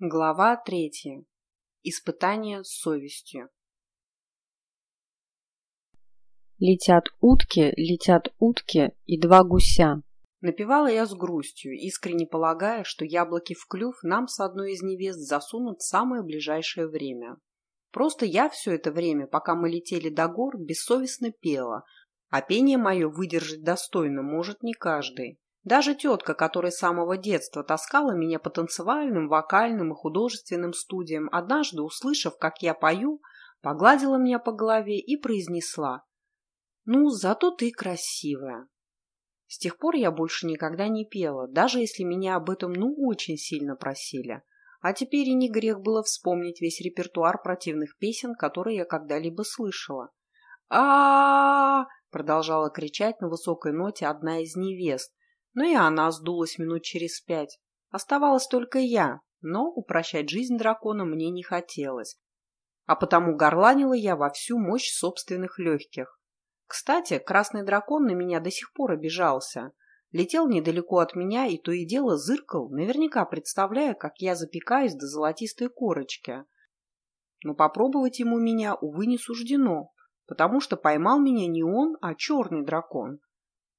Глава третья. Испытание совестью. Летят утки, летят утки и два гуся. Напевала я с грустью, искренне полагая, что яблоки в клюв нам с одной из невест засунут в самое ближайшее время. Просто я все это время, пока мы летели до гор, бессовестно пела, а пение мое выдержать достойно может не каждый. Даже тетка, которая с самого детства таскала меня по танцевальным, вокальным и художественным студиям, однажды, услышав, как я пою, погладила меня по голове и произнесла «Ну, зато ты красивая». С тех пор я больше никогда не пела, даже если меня об этом ну очень сильно просили. А теперь и не грех было вспомнить весь репертуар противных песен, которые я когда-либо слышала. а, -а, -а, -а продолжала кричать на высокой ноте одна из невест, но и она сдулась минут через пять. Оставалась только я, но упрощать жизнь дракона мне не хотелось, а потому горланила я во всю мощь собственных легких. Кстати, красный дракон на меня до сих пор обижался. Летел недалеко от меня и то и дело зыркал, наверняка представляя, как я запекаюсь до золотистой корочки. Но попробовать ему меня, увы, не суждено, потому что поймал меня не он, а черный дракон.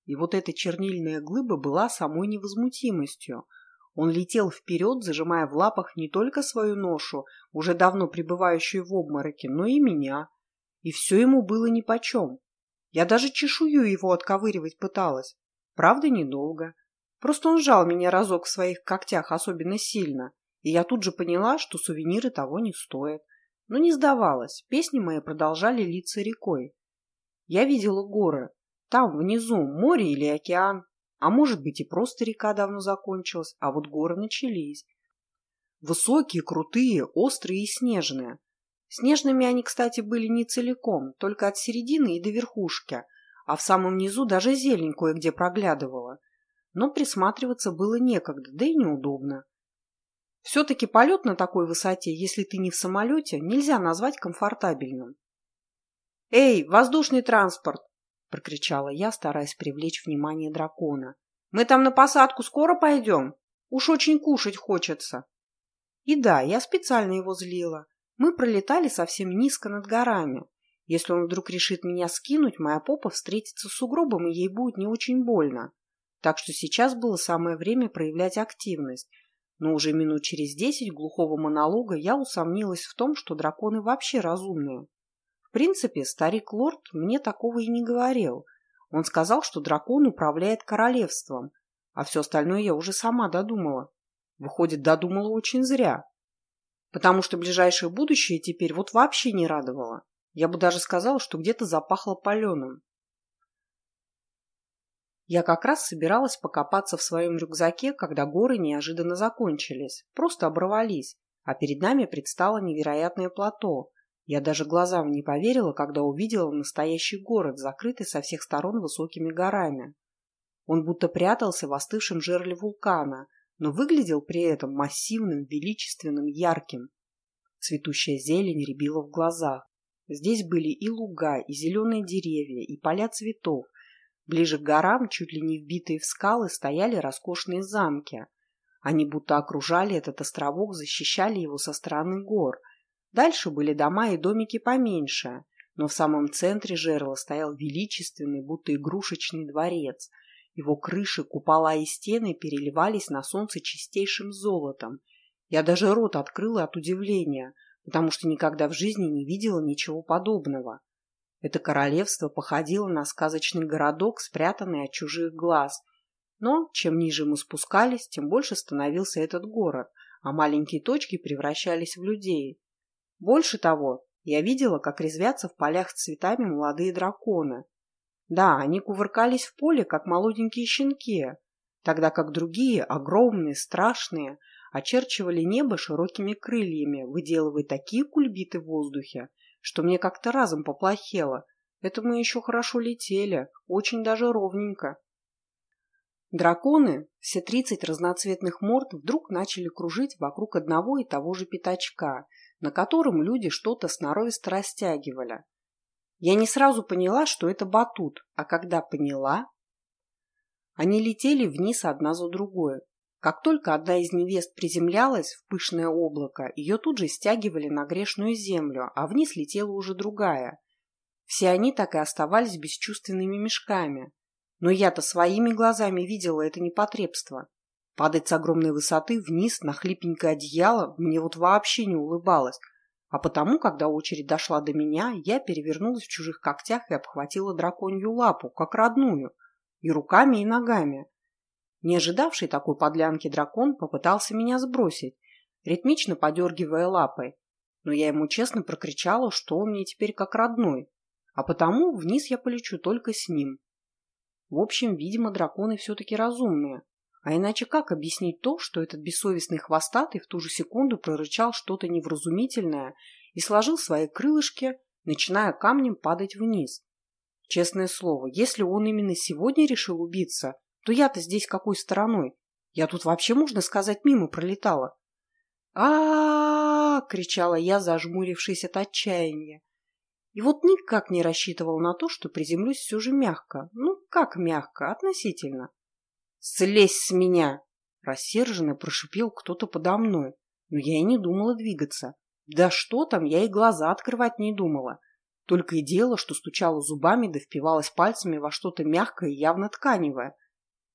И вот эта чернильная глыба была самой невозмутимостью. Он летел вперед, зажимая в лапах не только свою ношу, уже давно пребывающую в обмороке, но и меня. И все ему было нипочем. Я даже чешую его отковыривать пыталась. Правда, недолго. Просто он жал меня разок в своих когтях особенно сильно, и я тут же поняла, что сувениры того не стоят. Но не сдавалась, песни мои продолжали литься рекой. Я видела горы, там, внизу, море или океан. А может быть и просто река давно закончилась, а вот горы начались. Высокие, крутые, острые и снежные. Снежными они, кстати, были не целиком, только от середины и до верхушки, а в самом низу даже зелень кое-где проглядывала. Но присматриваться было некогда, да и неудобно. Все-таки полет на такой высоте, если ты не в самолете, нельзя назвать комфортабельным. «Эй, воздушный транспорт! — прокричала я, стараясь привлечь внимание дракона. «Мы там на посадку скоро пойдем? Уж очень кушать хочется». И да, я специально его злила. Мы пролетали совсем низко над горами. Если он вдруг решит меня скинуть, моя попа встретится с сугробом, и ей будет не очень больно. Так что сейчас было самое время проявлять активность. Но уже минут через десять глухого монолога я усомнилась в том, что драконы вообще разумные. В принципе, старик лорд мне такого и не говорил. Он сказал, что дракон управляет королевством, а все остальное я уже сама додумала. Выходит, додумала очень зря. Потому что ближайшее будущее теперь вот вообще не радовало. Я бы даже сказала, что где-то запахло паленым. Я как раз собиралась покопаться в своем рюкзаке, когда горы неожиданно закончились, просто оборвались, а перед нами предстало невероятное плато, я даже глазам не поверила, когда увидела настоящий город, закрытый со всех сторон высокими горами. Он будто прятался в остывшем жерле вулкана, но выглядел при этом массивным, величественным, ярким. Цветущая зелень рябила в глазах. Здесь были и луга, и зеленые деревья, и поля цветов. Ближе к горам, чуть ли не вбитые в скалы, стояли роскошные замки. Они будто окружали этот островок, защищали его со стороны гор – Дальше были дома и домики поменьше, но в самом центре жерла стоял величественный, будто игрушечный дворец. Его крыши, купола и стены переливались на солнце чистейшим золотом. Я даже рот открыла от удивления, потому что никогда в жизни не видела ничего подобного. Это королевство походило на сказочный городок, спрятанный от чужих глаз. Но чем ниже мы спускались, тем больше становился этот город, а маленькие точки превращались в людей. Больше того, я видела, как резвятся в полях цветами молодые драконы. Да, они кувыркались в поле, как молоденькие щенки, тогда как другие, огромные, страшные, очерчивали небо широкими крыльями, выделывая такие кульбиты в воздухе, что мне как-то разом поплохело. Это мы еще хорошо летели, очень даже ровненько. Драконы, все тридцать разноцветных морд, вдруг начали кружить вокруг одного и того же пятачка – на котором люди что-то сноровисто растягивали. Я не сразу поняла, что это батут, а когда поняла... Они летели вниз одна за другой. Как только одна из невест приземлялась в пышное облако, ее тут же стягивали на грешную землю, а вниз летела уже другая. Все они так и оставались бесчувственными мешками. Но я-то своими глазами видела это непотребство. Падать с огромной высоты вниз на хлипенькое одеяло мне вот вообще не улыбалось, а потому, когда очередь дошла до меня, я перевернулась в чужих когтях и обхватила драконью лапу, как родную, и руками, и ногами. Не ожидавший такой подлянки дракон попытался меня сбросить, ритмично подергивая лапой, но я ему честно прокричала, что он мне теперь как родной, а потому вниз я полечу только с ним. В общем, видимо, драконы все-таки разумные, а иначе как объяснить то, что этот бессовестный хвостатый в ту же секунду прорычал что-то невразумительное и сложил свои крылышки, начиная камнем падать вниз? Честное слово, если он именно сегодня решил убиться, то я-то здесь какой стороной? Я тут вообще, можно сказать, мимо пролетала. а, кричала я, зажмурившись от отчаяния. И вот никак не рассчитывал на то, что приземлюсь все же мягко. Ну, как мягко, относительно. «Слезь с меня!» Рассерженно прошипел кто-то подо мной, но я и не думала двигаться. Да что там, я и глаза открывать не думала. Только и дело, что стучала зубами да впивалась пальцами во что-то мягкое и явно тканевое.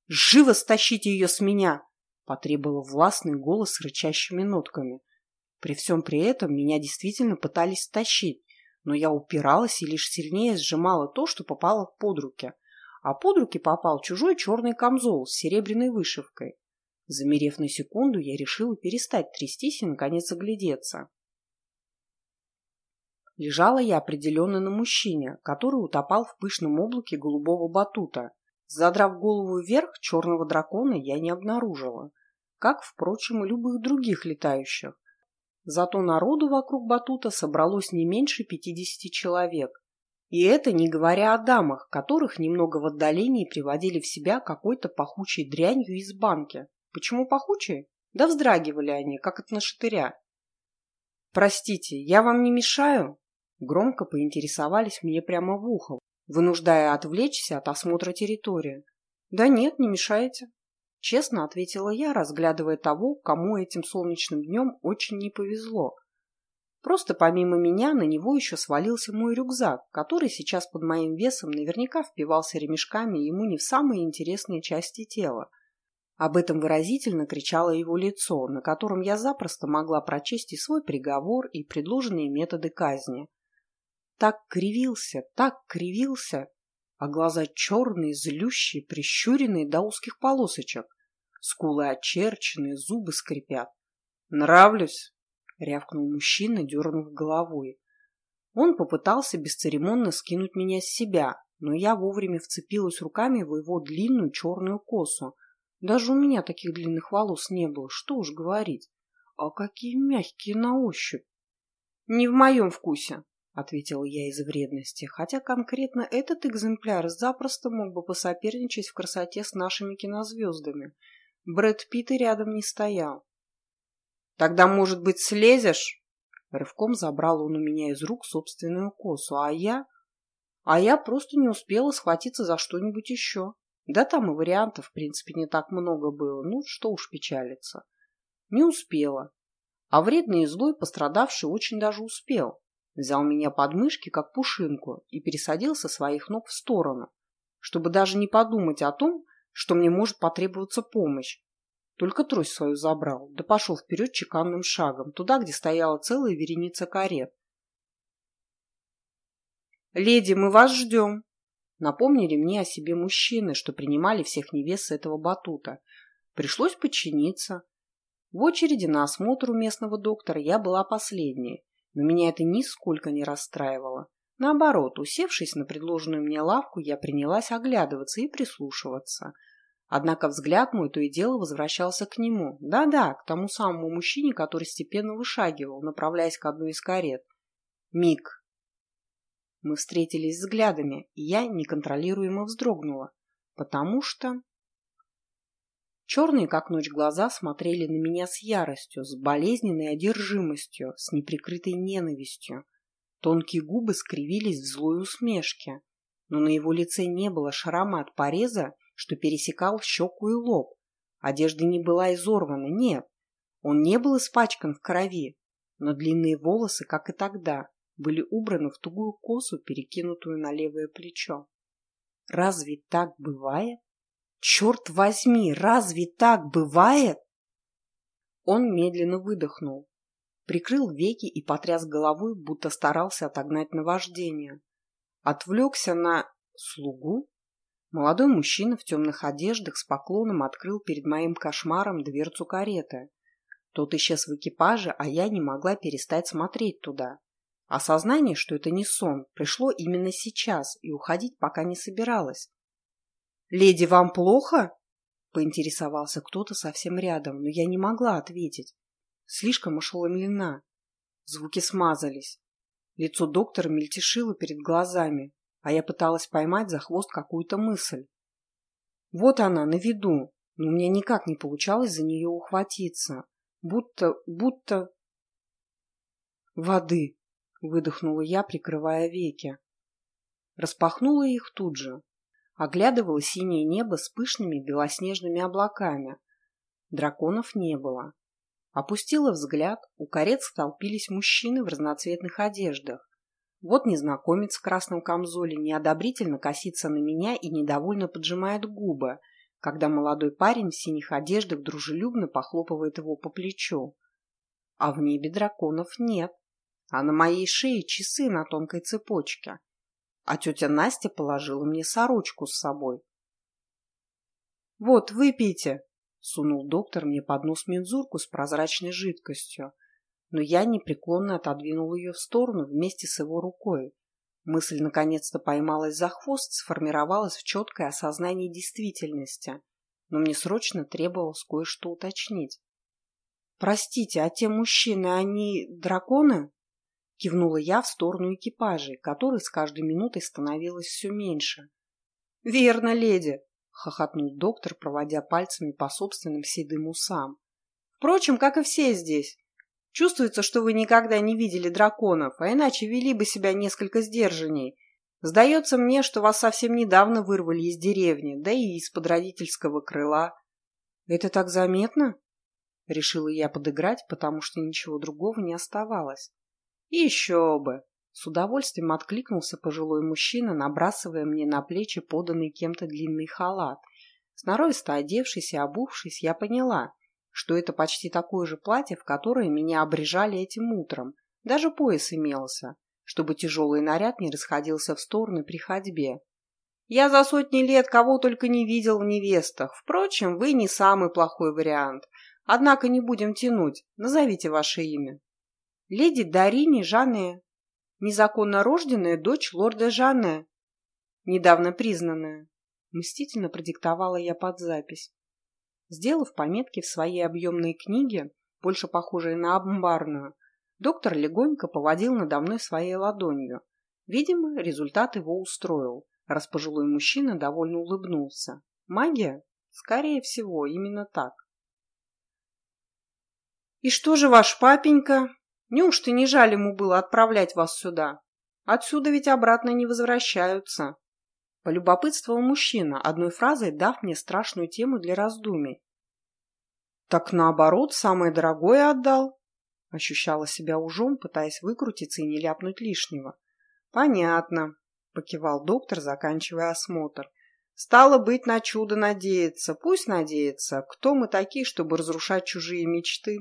«Живо стащите ее с меня!» — потребовал властный голос с рычащими нотками. При всем при этом меня действительно пытались стащить, но я упиралась и лишь сильнее сжимала то, что попало под руки а под руки попал чужой черный камзол с серебряной вышивкой. Замерев на секунду, я решила перестать трястись и, наконец, оглядеться. Лежала я определенно на мужчине, который утопал в пышном облаке голубого батута. Задрав голову вверх, черного дракона я не обнаружила, как, впрочем, и любых других летающих. Зато народу вокруг батута собралось не меньше пятидесяти человек, и это не говоря о дамах, которых немного в отдалении приводили в себя какой-то пахучей дрянью из банки. Почему пахучей? Да вздрагивали они, как от нашатыря. «Простите, я вам не мешаю?» Громко поинтересовались мне прямо в ухо, вынуждая отвлечься от осмотра территории. «Да нет, не мешаете», — честно ответила я, разглядывая того, кому этим солнечным днем очень не повезло. Просто помимо меня на него еще свалился мой рюкзак, который сейчас под моим весом наверняка впивался ремешками ему не в самые интересные части тела. Об этом выразительно кричало его лицо, на котором я запросто могла прочесть и свой приговор, и предложенные методы казни. Так кривился, так кривился, а глаза черные, злющие, прищуренные до узких полосочек. Скулы очерченные, зубы скрипят. «Нравлюсь?» — рявкнул мужчина, дернув головой. Он попытался бесцеремонно скинуть меня с себя, но я вовремя вцепилась руками в его длинную черную косу. Даже у меня таких длинных волос не было, что уж говорить. А какие мягкие на ощупь! — Не в моем вкусе, — ответила я из вредности, хотя конкретно этот экземпляр запросто мог бы посоперничать в красоте с нашими кинозвездами. Брэд Питт и рядом не стоял. Тогда, может быть, слезешь? Рывком забрал он у меня из рук собственную косу, а я... А я просто не успела схватиться за что-нибудь еще. Да там и вариантов, в принципе, не так много было. Ну, что уж печалиться. Не успела. А вредный и злой пострадавший очень даже успел. Взял меня под мышки, как пушинку, и пересадил со своих ног в сторону, чтобы даже не подумать о том, что мне может потребоваться помощь, только трость свою забрал, да пошел вперед чеканным шагом, туда, где стояла целая вереница карет. «Леди, мы вас ждем!» Напомнили мне о себе мужчины, что принимали всех невест с этого батута. Пришлось подчиниться. В очереди на осмотр у местного доктора я была последней, но меня это нисколько не расстраивало. Наоборот, усевшись на предложенную мне лавку, я принялась оглядываться и прислушиваться – Однако взгляд мой то и дело возвращался к нему. Да-да, к тому самому мужчине, который степенно вышагивал, направляясь к одной из карет. Миг. Мы встретились взглядами, и я неконтролируемо вздрогнула, потому что... Черные, как ночь, глаза смотрели на меня с яростью, с болезненной одержимостью, с неприкрытой ненавистью. Тонкие губы скривились в злой усмешке, но на его лице не было шрама от пореза что пересекал щеку и лоб, Одежда не была изорвана, нет. Он не был испачкан в крови, но длинные волосы, как и тогда, были убраны в тугую косу, перекинутую на левое плечо. Разве так бывает? Черт возьми, разве так бывает? Он медленно выдохнул, прикрыл веки и потряс головой, будто старался отогнать наваждение. Отвлекся на слугу. Молодой мужчина в темных одеждах с поклоном открыл перед моим кошмаром дверцу кареты. Тот исчез в экипаже, а я не могла перестать смотреть туда. Осознание, что это не сон, пришло именно сейчас и уходить пока не собиралась. «Леди, вам плохо?» – поинтересовался кто-то совсем рядом, но я не могла ответить. Слишком ошеломлена. Звуки смазались. Лицо доктора мельтешило перед глазами, а я пыталась поймать за хвост какую-то мысль. Вот она, на виду, но мне никак не получалось за нее ухватиться. Будто, будто... Воды, выдохнула я, прикрывая веки. Распахнула их тут же. Оглядывала синее небо с пышными белоснежными облаками. Драконов не было. Опустила взгляд, у карет столпились мужчины в разноцветных одеждах. Вот незнакомец в красном камзоле неодобрительно косится на меня и недовольно поджимает губы, когда молодой парень в синих одеждах дружелюбно похлопывает его по плечу. А в небе драконов нет а на моей шее часы на тонкой цепочке. А тетя Настя положила мне сорочку с собой. «Вот, выпейте!» — сунул доктор мне под нос мензурку с прозрачной жидкостью, но я непреклонно отодвинул ее в сторону вместе с его рукой. Мысль наконец-то поймалась за хвост, сформировалась в четкое осознание действительности, но мне срочно требовалось кое-что уточнить. «Простите, а те мужчины, они драконы?» Кивнула я в сторону экипажей, которых с каждой минутой становилось все меньше. «Верно, леди!» — хохотнул доктор, проводя пальцами по собственным седым усам. «Впрочем, как и все здесь. Чувствуется, что вы никогда не видели драконов, а иначе вели бы себя несколько сдержанней. Сдается мне, что вас совсем недавно вырвали из деревни, да и из-под родительского крыла. Это так заметно?» Решила я подыграть, потому что ничего другого не оставалось. «Еще бы!» С удовольствием откликнулся пожилой мужчина, набрасывая мне на плечи поданный кем-то длинный халат. Сноровисто одевшись и обувшись, я поняла, что это почти такое же платье, в которое меня обрежали этим утром. Даже пояс имелся, чтобы тяжелый наряд не расходился в стороны при ходьбе. Я за сотни лет кого только не видел в невестах. Впрочем, вы не самый плохой вариант. Однако не будем тянуть. Назовите ваше имя леди Дарини Жанне, незаконно рожденная дочь лорда Жанне, недавно признанная. Мстительно продиктовала я под запись. Сделав пометки в своей объемной книге, больше похожей на амбарную, доктор легонько поводил надо мной своей ладонью. Видимо, результат его устроил, раз пожилой мужчина довольно улыбнулся. Магия? Скорее всего, именно так. «И что же ваш папенька?» Неужто не жаль ему было отправлять вас сюда? Отсюда ведь обратно не возвращаются. Полюбопытствовал мужчина, одной фразой дав мне страшную тему для раздумий. Так наоборот, самое дорогое отдал. Ощущала себя ужом, пытаясь выкрутиться и не ляпнуть лишнего. Понятно, покивал доктор, заканчивая осмотр. Стало быть, на чудо надеяться. Пусть надеется. Кто мы такие, чтобы разрушать чужие мечты?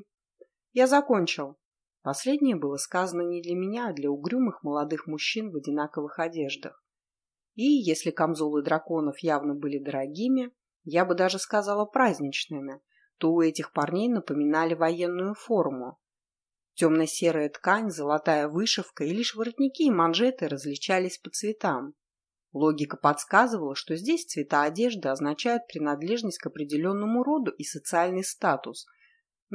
Я закончил. Последнее было сказано не для меня, а для угрюмых молодых мужчин в одинаковых одеждах. И, если камзолы драконов явно были дорогими, я бы даже сказала праздничными, то у этих парней напоминали военную форму. Темно-серая ткань, золотая вышивка и лишь воротники и манжеты различались по цветам. Логика подсказывала, что здесь цвета одежды означают принадлежность к определенному роду и социальный статус –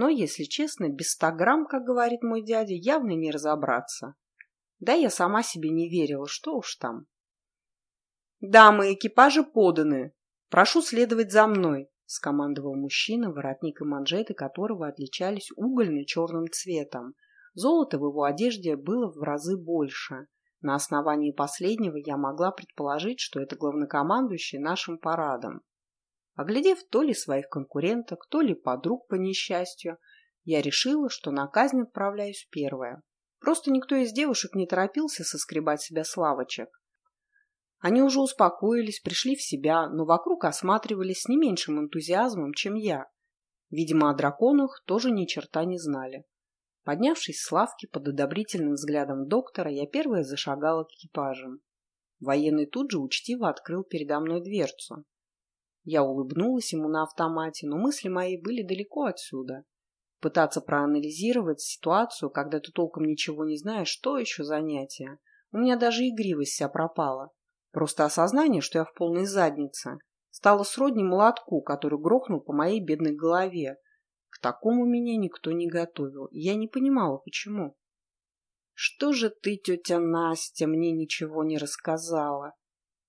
но, если честно, без ста грамм, как говорит мой дядя, явно не разобраться. Да я сама себе не верила, что уж там. «Дамы, экипажи поданы. Прошу следовать за мной», — скомандовал мужчина, воротник и манжеты которого отличались угольно-черным цветом. Золота в его одежде было в разы больше. На основании последнего я могла предположить, что это главнокомандующий нашим парадом. Оглядев то ли своих конкуренток, то ли подруг по несчастью, я решила, что на казнь отправляюсь первая. Просто никто из девушек не торопился соскребать себя славочек. Они уже успокоились, пришли в себя, но вокруг осматривались с не меньшим энтузиазмом, чем я. Видимо, о драконах тоже ни черта не знали. Поднявшись с лавки под одобрительным взглядом доктора, я первая зашагала к экипажам. Военный тут же учтиво открыл передо мной дверцу. Я улыбнулась ему на автомате, но мысли мои были далеко отсюда. Пытаться проанализировать ситуацию, когда ты толком ничего не знаешь, что еще занятие. У меня даже игривость вся пропала. Просто осознание, что я в полной заднице, стало сродни молотку, который грохнул по моей бедной голове. К такому меня никто не готовил, и я не понимала, почему. «Что же ты, тетя Настя, мне ничего не рассказала?»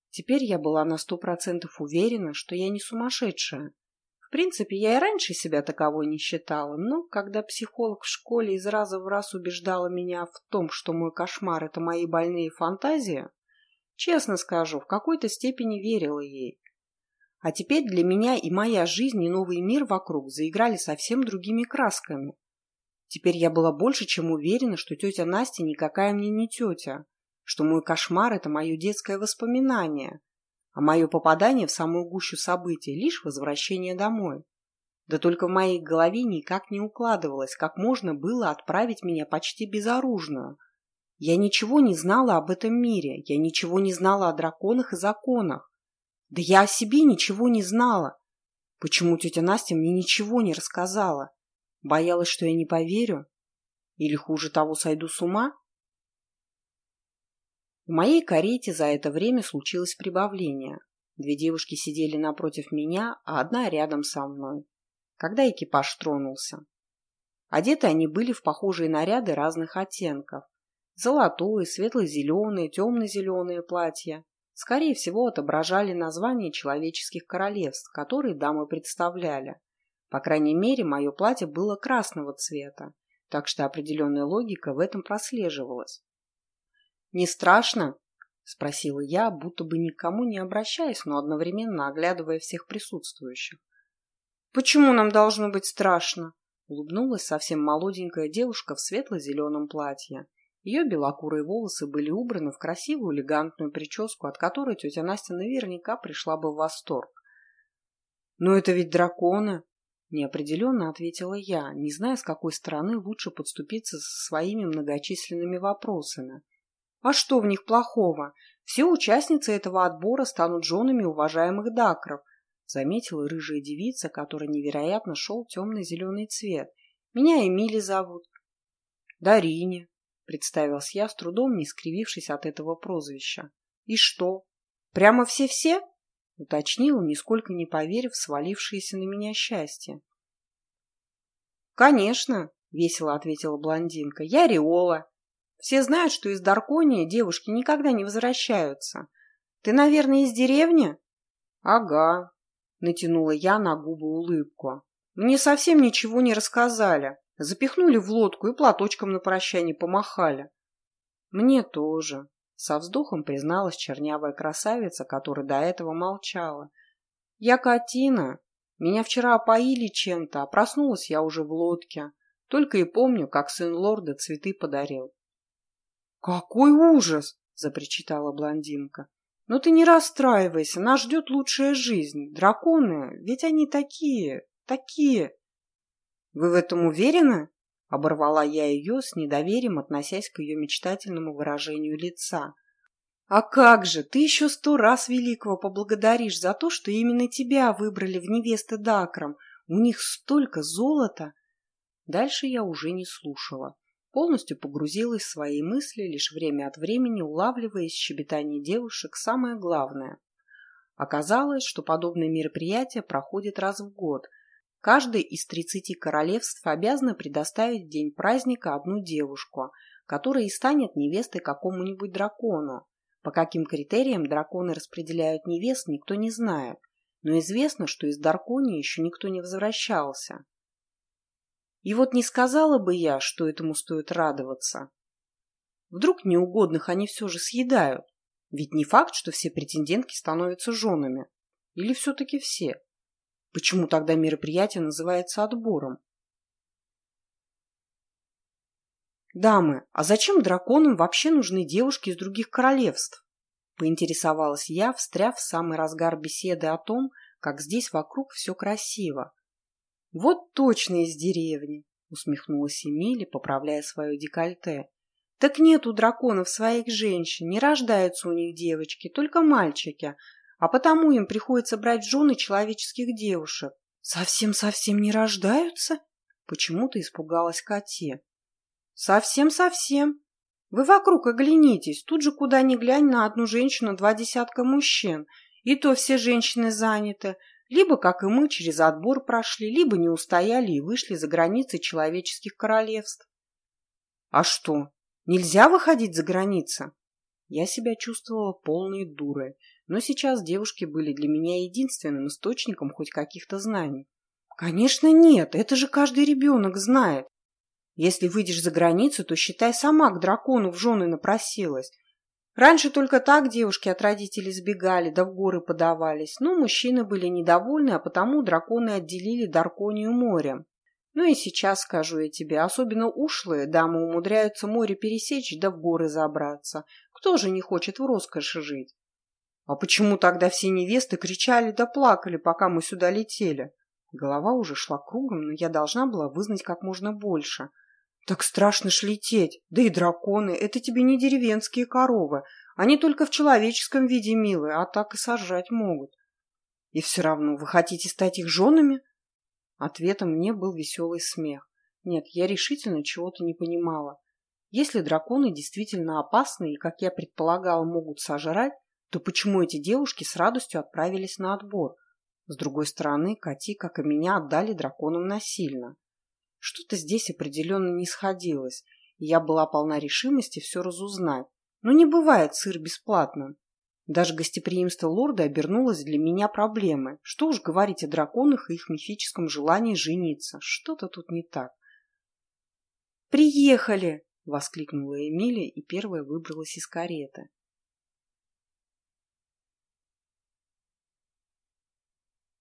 Теперь я была на сто процентов уверена, что я не сумасшедшая. В принципе, я и раньше себя таковой не считала, но когда психолог в школе из раза в раз убеждала меня в том, что мой кошмар – это мои больные фантазии, честно скажу, в какой-то степени верила ей. А теперь для меня и моя жизнь, и новый мир вокруг заиграли совсем другими красками. Теперь я была больше чем уверена, что тетя Настя никакая мне не тетя, что мой кошмар – это мое детское воспоминание, а мое попадание в самую гущу событий – лишь возвращение домой. Да только в моей голове никак не укладывалось, как можно было отправить меня почти безоружную. Я ничего не знала об этом мире, я ничего не знала о драконах и законах. Да я о себе ничего не знала. Почему тетя Настя мне ничего не рассказала? Боялась, что я не поверю? Или хуже того, сойду с ума? В моей карете за это время случилось прибавление. Две девушки сидели напротив меня, а одна рядом со мной. Когда экипаж тронулся. Одеты они были в похожие наряды разных оттенков. Золотое, светло-зеленые, темно-зеленые платья. Скорее всего, отображали названия человеческих королевств, которые дамы представляли. По крайней мере, мое платье было красного цвета, так что определенная логика в этом прослеживалась. «Не страшно?» – спросила я, будто бы никому не обращаясь, но одновременно оглядывая всех присутствующих. «Почему нам должно быть страшно?» – улыбнулась совсем молоденькая девушка в светло-зеленом платье. Ее белокурые волосы были убраны в красивую элегантную прическу, от которой тетя Настя наверняка пришла бы в восторг. «Но это ведь драконы!» – неопределенно ответила я, не зная, с какой стороны лучше подступиться со своими многочисленными вопросами. А что в них плохого? Все участницы этого отбора станут женами уважаемых дакров, заметила рыжая девица, которой невероятно шел темно-зеленый цвет. Меня Эмили зовут. Дарине, представился я, с трудом не скривившись от этого прозвища. И что? Прямо все-все? уточнила, нисколько не поверив в свалившееся на меня счастье. «Конечно», — весело ответила блондинка, — «я Риола, все знают, что из Дарконии девушки никогда не возвращаются. Ты, наверное, из деревни? Ага, натянула я на губы улыбку. Мне совсем ничего не рассказали. Запихнули в лодку и платочком на прощание помахали. Мне тоже, со вздохом призналась чернявая красавица, которая до этого молчала. Я Катина. Меня вчера опоили чем-то, а проснулась я уже в лодке. Только и помню, как сын лорда цветы подарил. «Какой ужас!» – запричитала блондинка. «Но ты не расстраивайся, нас ждет лучшая жизнь. Драконы, ведь они такие, такие!» «Вы в этом уверены?» – оборвала я ее с недоверием, относясь к ее мечтательному выражению лица. «А как же, ты еще сто раз Великого поблагодаришь за то, что именно тебя выбрали в невесты Дакрам. У них столько золота!» Дальше я уже не слушала полностью погрузилась в свои мысли, лишь время от времени улавливая из щебетания девушек самое главное. Оказалось, что подобные мероприятия проходят раз в год. Каждый из тридцати королевств обязано предоставить в день праздника одну девушку, которая и станет невестой какому-нибудь дракону. По каким критериям драконы распределяют невест, никто не знает, но известно, что из Дарконии еще никто не возвращался. И вот не сказала бы я, что этому стоит радоваться. Вдруг неугодных они все же съедают. Ведь не факт, что все претендентки становятся женами. Или все-таки все? Почему тогда мероприятие называется отбором? «Дамы, а зачем драконам вообще нужны девушки из других королевств?» Поинтересовалась я, встряв в самый разгар беседы о том, как здесь вокруг все красиво. «Вот точно из деревни!» — усмехнулась Эмили, поправляя свое декольте. «Так нет у драконов своих женщин, не рождаются у них девочки, только мальчики, а потому им приходится брать жены человеческих девушек». «Совсем-совсем не рождаются?» — почему-то испугалась Кате. Совсем-совсем. Вы вокруг оглянитесь, тут же куда ни глянь на одну женщину два десятка мужчин, и то все женщины заняты, либо, как и мы, через отбор прошли, либо не устояли и вышли за границы человеческих королевств. А что, нельзя выходить за границы? Я себя чувствовала полной дурой, но сейчас девушки были для меня единственным источником хоть каких-то знаний. Конечно, нет, это же каждый ребенок знает. Если выйдешь за границу, то, считай, сама к дракону в жены напросилась. Раньше только так девушки от родителей сбегали, да в горы подавались. Но мужчины были недовольны, а потому драконы отделили Дарконию морем. Ну и сейчас скажу я тебе, особенно ушлые дамы умудряются море пересечь да в горы забраться. Кто же не хочет в роскоши жить? А почему тогда все невесты кричали да плакали, пока мы сюда летели? Голова уже шла кругом, но я должна была вызнать как можно больше. Так страшно ж лететь. Да и драконы — это тебе не деревенские коровы. Они только в человеческом виде милые, а так и сожрать могут. И все равно вы хотите стать их женами? Ответом мне был веселый смех. Нет, я решительно чего-то не понимала. Если драконы действительно опасны и, как я предполагала, могут сожрать, то почему эти девушки с радостью отправились на отбор? С другой стороны, Кати, как и меня, отдали драконам насильно. Что-то здесь определенно не сходилось, и я была полна решимости все разузнать. Но не бывает сыр бесплатным. Даже гостеприимство лорда обернулось для меня проблемой. Что уж говорить о драконах и их мифическом желании жениться. Что-то тут не так. «Приехали!» — воскликнула Эмилия и первая выбралась из кареты.